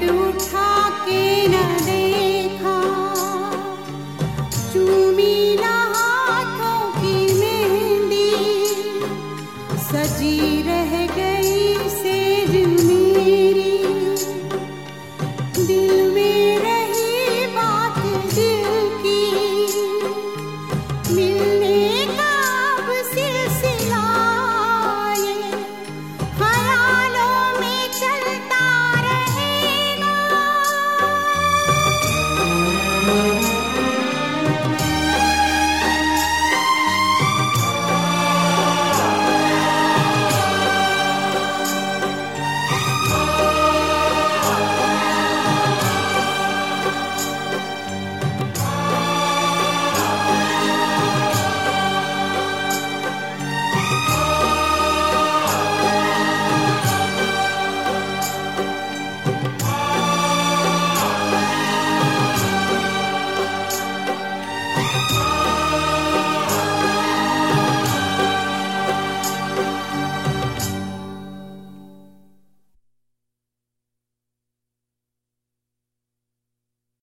嗯。